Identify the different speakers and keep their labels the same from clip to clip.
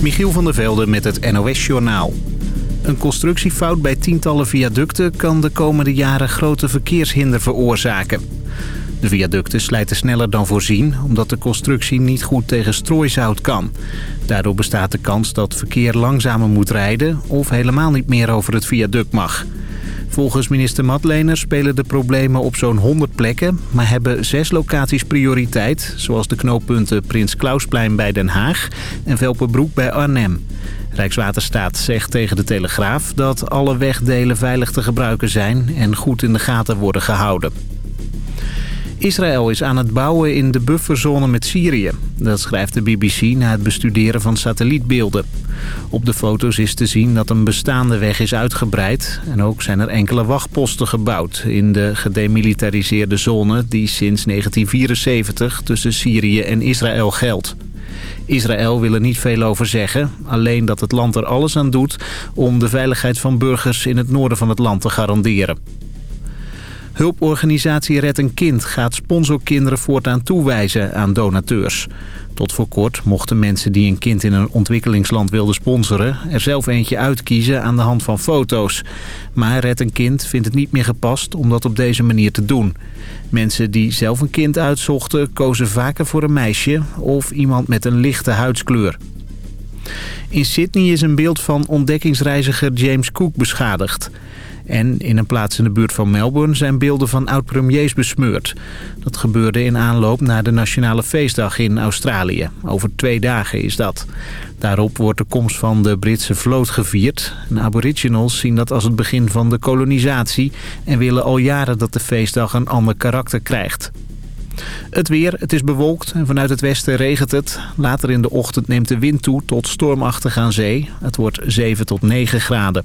Speaker 1: Michiel van der Velde met het NOS-journaal. Een constructiefout bij tientallen viaducten kan de komende jaren grote verkeershinder veroorzaken. De viaducten slijten sneller dan voorzien omdat de constructie niet goed tegen strooizout kan. Daardoor bestaat de kans dat verkeer langzamer moet rijden of helemaal niet meer over het viaduct mag. Volgens minister Matlener spelen de problemen op zo'n 100 plekken... maar hebben zes locaties prioriteit... zoals de knooppunten Prins Klausplein bij Den Haag en Velperbroek bij Arnhem. Rijkswaterstaat zegt tegen de Telegraaf dat alle wegdelen veilig te gebruiken zijn... en goed in de gaten worden gehouden. Israël is aan het bouwen in de bufferzone met Syrië. Dat schrijft de BBC na het bestuderen van satellietbeelden. Op de foto's is te zien dat een bestaande weg is uitgebreid... en ook zijn er enkele wachtposten gebouwd... in de gedemilitariseerde zone die sinds 1974 tussen Syrië en Israël geldt. Israël wil er niet veel over zeggen, alleen dat het land er alles aan doet... om de veiligheid van burgers in het noorden van het land te garanderen. Hulporganisatie Red een Kind gaat sponsorkinderen voortaan toewijzen aan donateurs. Tot voor kort mochten mensen die een kind in een ontwikkelingsland wilden sponsoren... er zelf eentje uitkiezen aan de hand van foto's. Maar Red een Kind vindt het niet meer gepast om dat op deze manier te doen. Mensen die zelf een kind uitzochten kozen vaker voor een meisje... of iemand met een lichte huidskleur. In Sydney is een beeld van ontdekkingsreiziger James Cook beschadigd. En in een plaats in de buurt van Melbourne zijn beelden van oud-premiers besmeurd. Dat gebeurde in aanloop naar de Nationale Feestdag in Australië. Over twee dagen is dat. Daarop wordt de komst van de Britse vloot gevierd. En aboriginals zien dat als het begin van de kolonisatie... en willen al jaren dat de feestdag een ander karakter krijgt. Het weer, het is bewolkt en vanuit het westen regent het. Later in de ochtend neemt de wind toe tot stormachtig aan zee. Het wordt 7 tot 9 graden.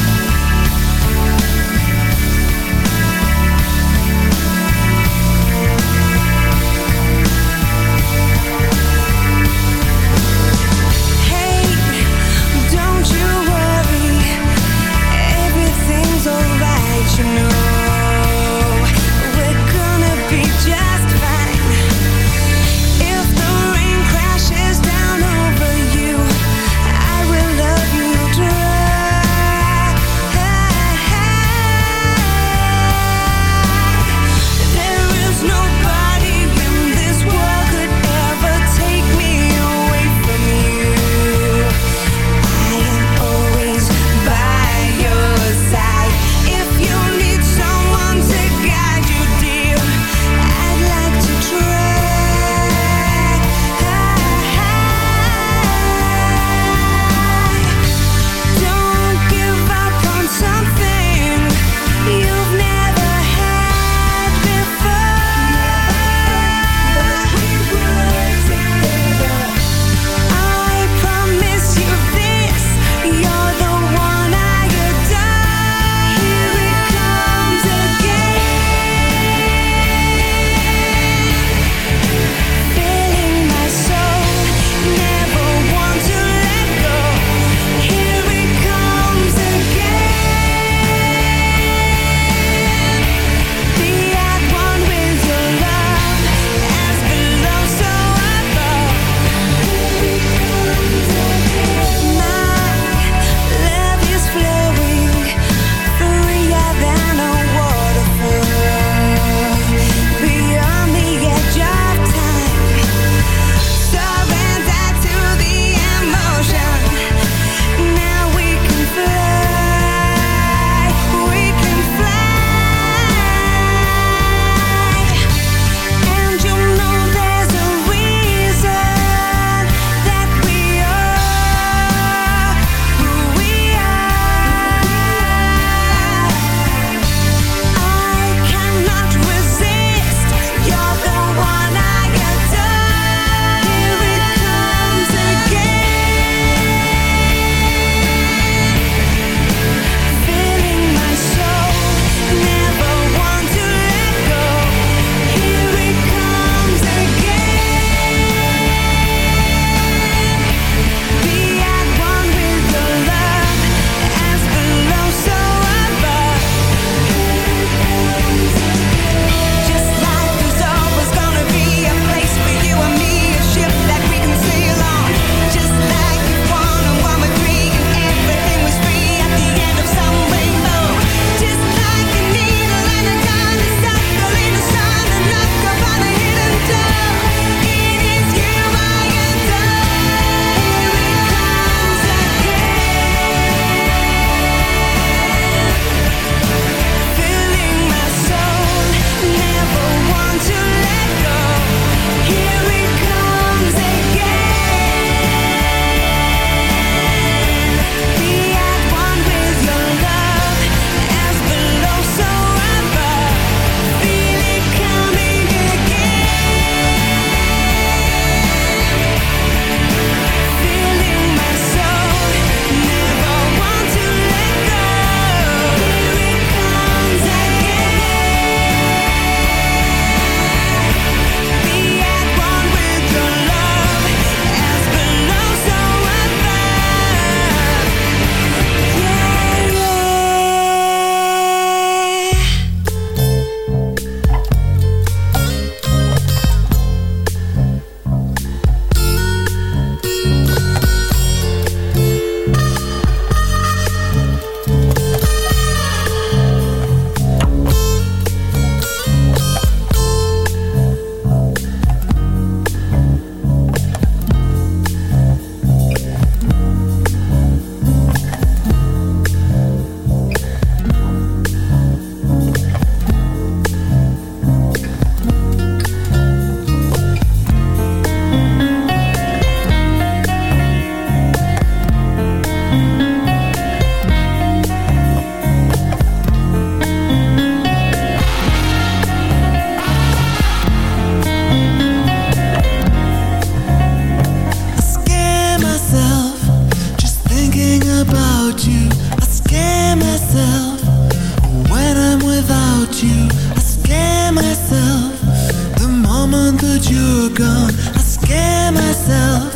Speaker 2: gone. I scare myself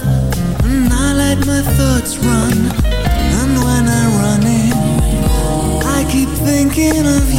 Speaker 2: And I let my thoughts run. And when I'm running, I keep thinking of you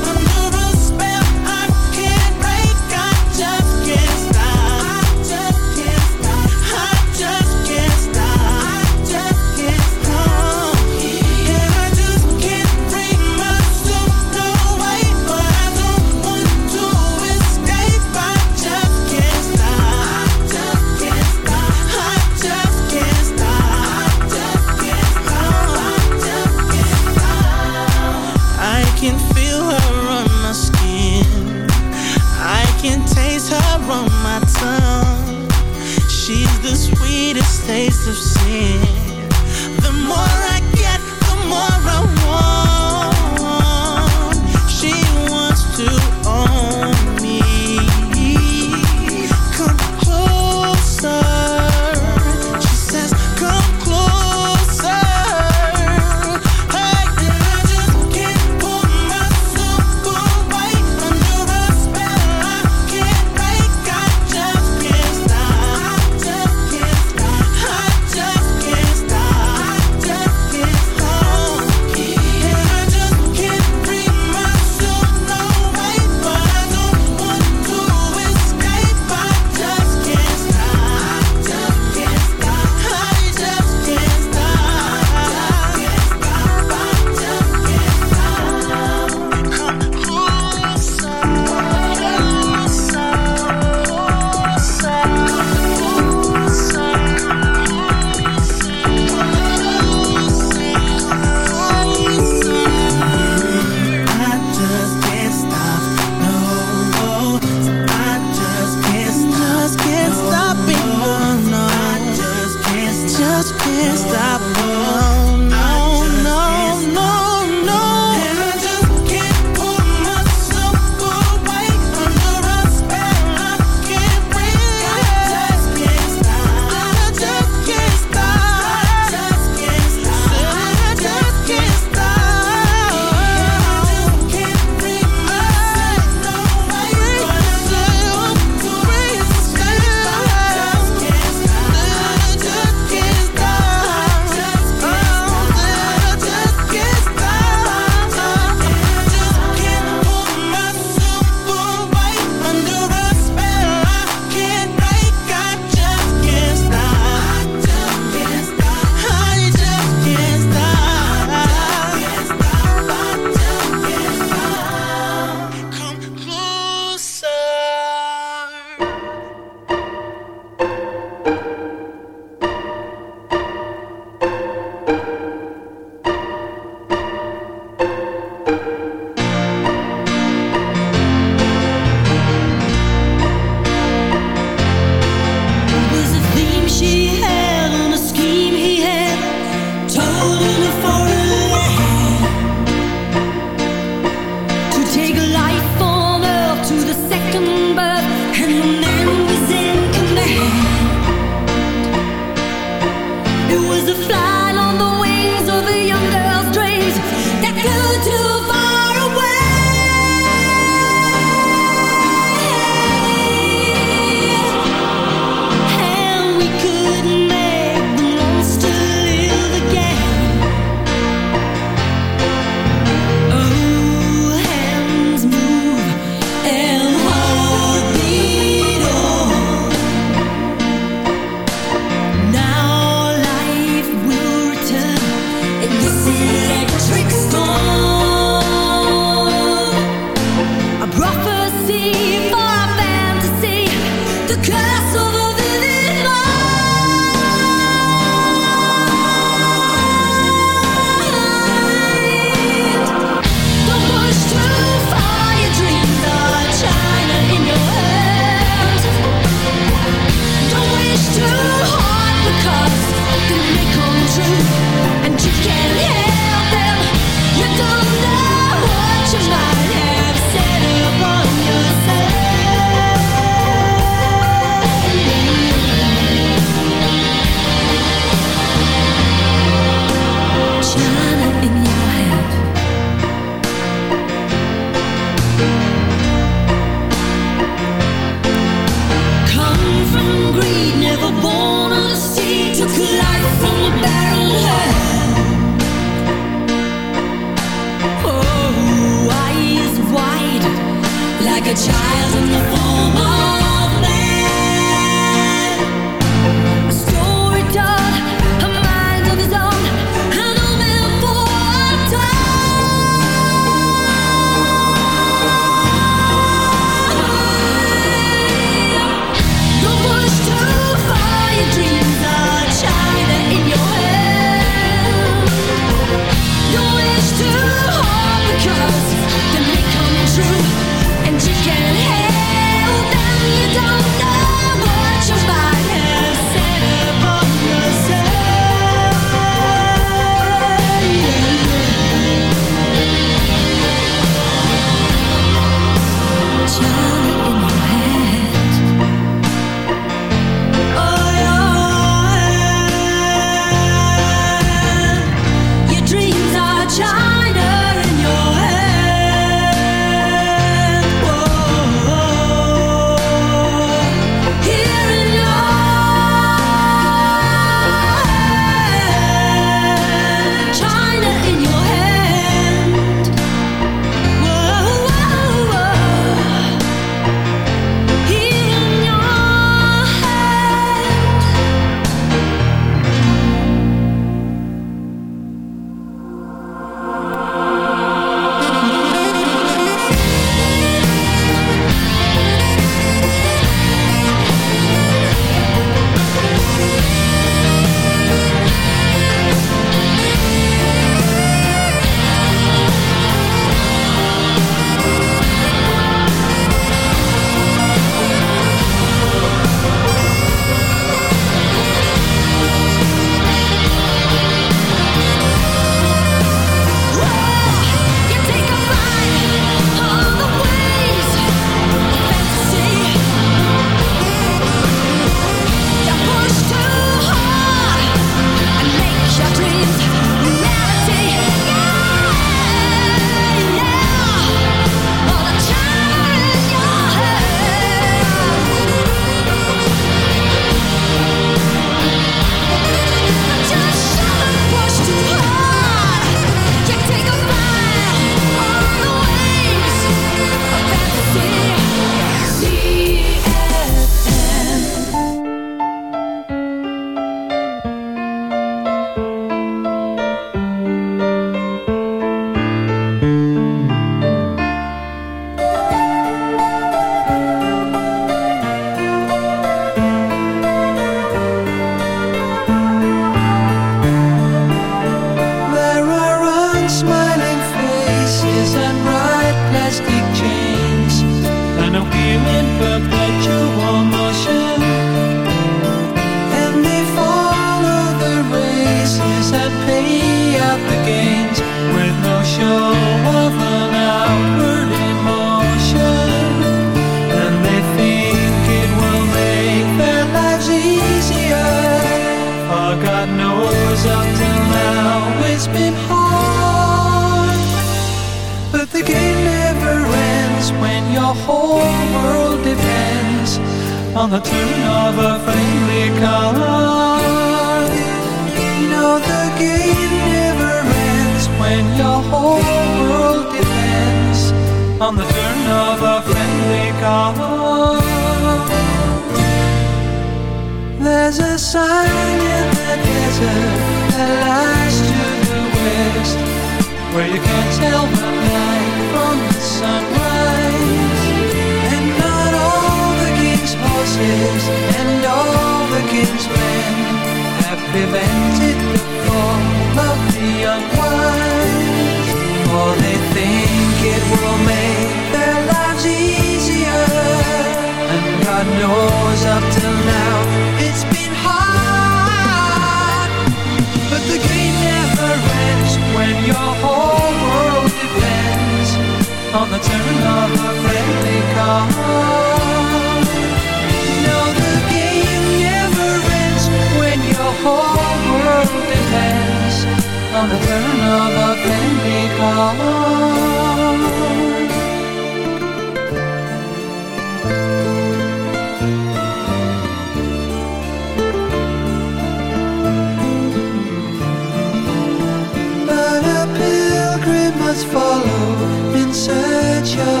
Speaker 3: follow in search of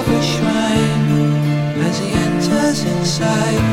Speaker 3: side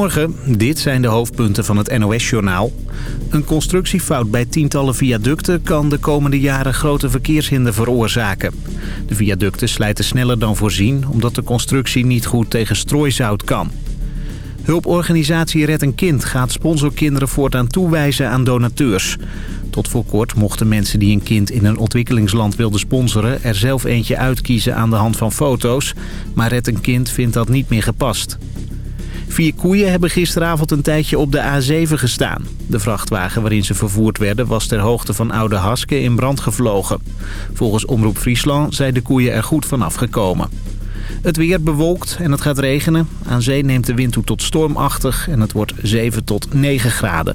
Speaker 1: Goedemorgen, dit zijn de hoofdpunten van het NOS-journaal. Een constructiefout bij tientallen viaducten kan de komende jaren grote verkeershinder veroorzaken. De viaducten slijten sneller dan voorzien omdat de constructie niet goed tegen strooizout kan. Hulporganisatie Red een Kind gaat sponsorkinderen voortaan toewijzen aan donateurs. Tot voor kort mochten mensen die een kind in een ontwikkelingsland wilden sponsoren... er zelf eentje uitkiezen aan de hand van foto's. Maar Red een Kind vindt dat niet meer gepast. Vier koeien hebben gisteravond een tijdje op de A7 gestaan. De vrachtwagen waarin ze vervoerd werden was ter hoogte van Oude Haske in brand gevlogen. Volgens Omroep Friesland zijn de koeien er goed vanaf gekomen. Het weer bewolkt en het gaat regenen. Aan zee neemt de wind toe tot stormachtig en het wordt 7 tot 9 graden.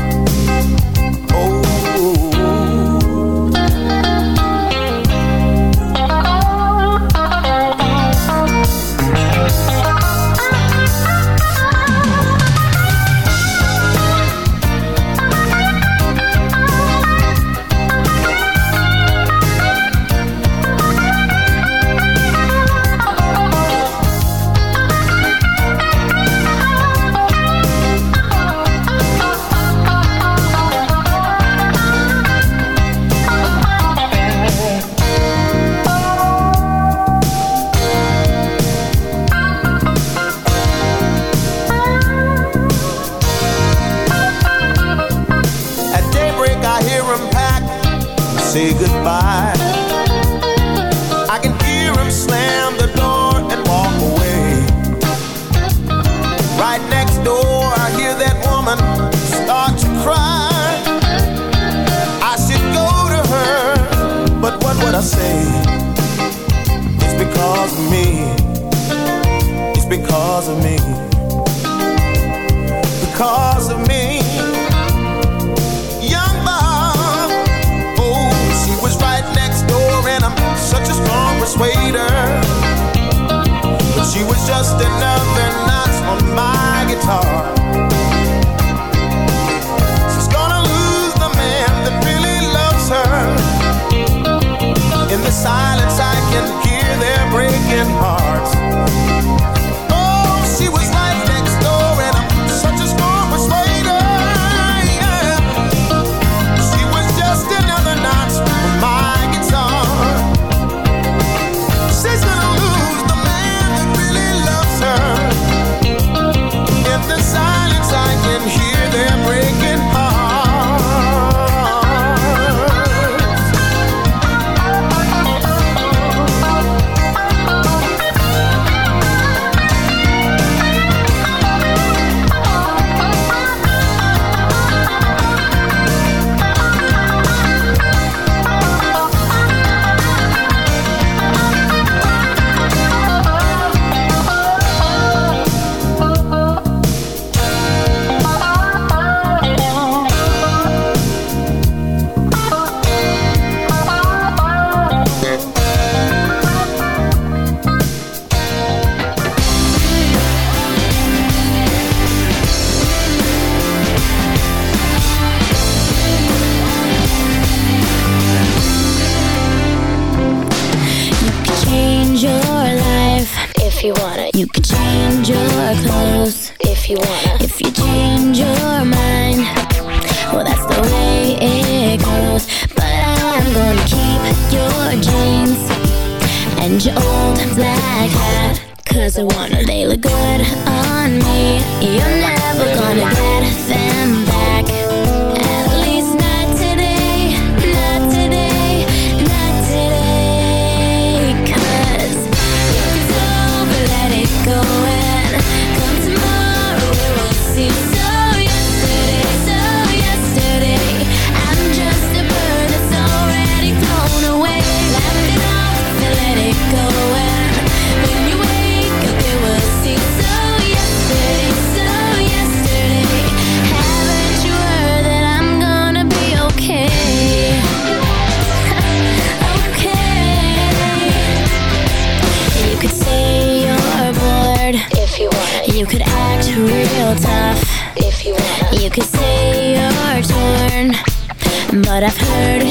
Speaker 4: But I've heard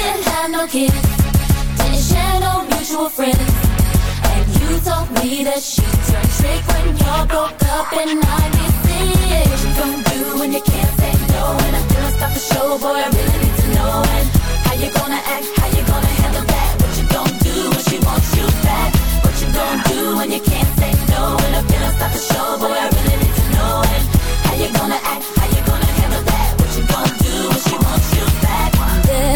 Speaker 4: been had no kids, didn't share no mutual friends. And you told me that she turned trick when y'all broke up and I in 96. What you gonna do when you can't say no? And I feel stop the show, boy, I really need to know. And how you gonna act, how you gonna handle that? What you gonna do when she wants you back? What you gonna do when you can't say no? And I feel stop the show, boy, I really need to know. And how you gonna act?